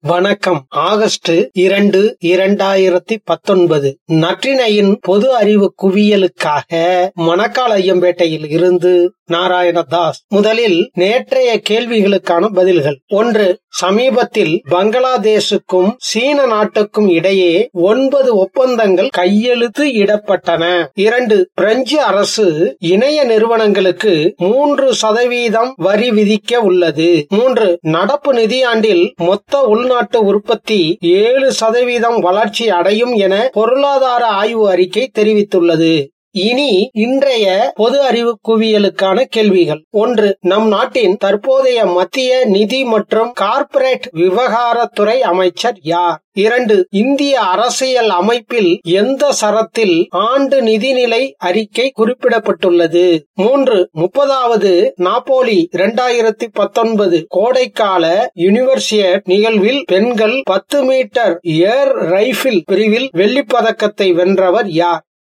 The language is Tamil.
வணக்கம். ஆகஸ்ட் இரண்டு இரண்டாயிரத்தி பத்தொன்பது. நற்றினையின் பொது அறிவு குவியலுக்காக மணக்கால் ஐயம்பேட்டையில் இருந்து நாராயணதாஸ். முதலில் நேற்றைய கேள்விகளுக்கான பதில்கள். ஒன்று சமீபத்தில் பங்களாதேஷுக்கும் சீன நாட்டுக்கும் இடையே ஒன்பது ஒப்பந்தங்கள் கையெழுத்து இடப்பட்டன. இரண்டு பிரெஞ்சு அரசு இணைய நிறுவனங்களுக்கு மூன்று சதவீதம் வரி விதிக்க உள்ளது. மூன்று நடப்பு நிதியாண்டில் மொத்த உள் உள்நாட்டு உற்பத்தி ஏழு சதவீதம் வளர்ச்சி அடையும் என பொருளாதார ஆய்வு அறிக்கை தெரிவித்துள்ளது. இனி இன்றைய பொது அறிவு குவியலுக்கான கேள்விகள். ஒன்று நம் நாட்டின் தற்போதைய மத்திய நிதி மற்றும் கார்ப்பரேட் விவகாரத்துறை அமைச்சர் யார்? இரண்டு இந்திய அரசியல் அமைப்பில் எந்த சரத்தில் ஆண்டு நிதிநிலை அறிக்கை குறிப்பிடப்பட்டுள்ளது? மூன்று முப்பதாவது நாப்போலி இரண்டாயிரத்தி பத்தொன்பது கோடைக்கால யூனிவர்சியட் நிகழ்வில் பெண்கள் பத்து மீட்டர் ஏர் ரைபிள் பிரிவில் வெள்ளிப்பதக்கத்தை வென்றவர் யார்?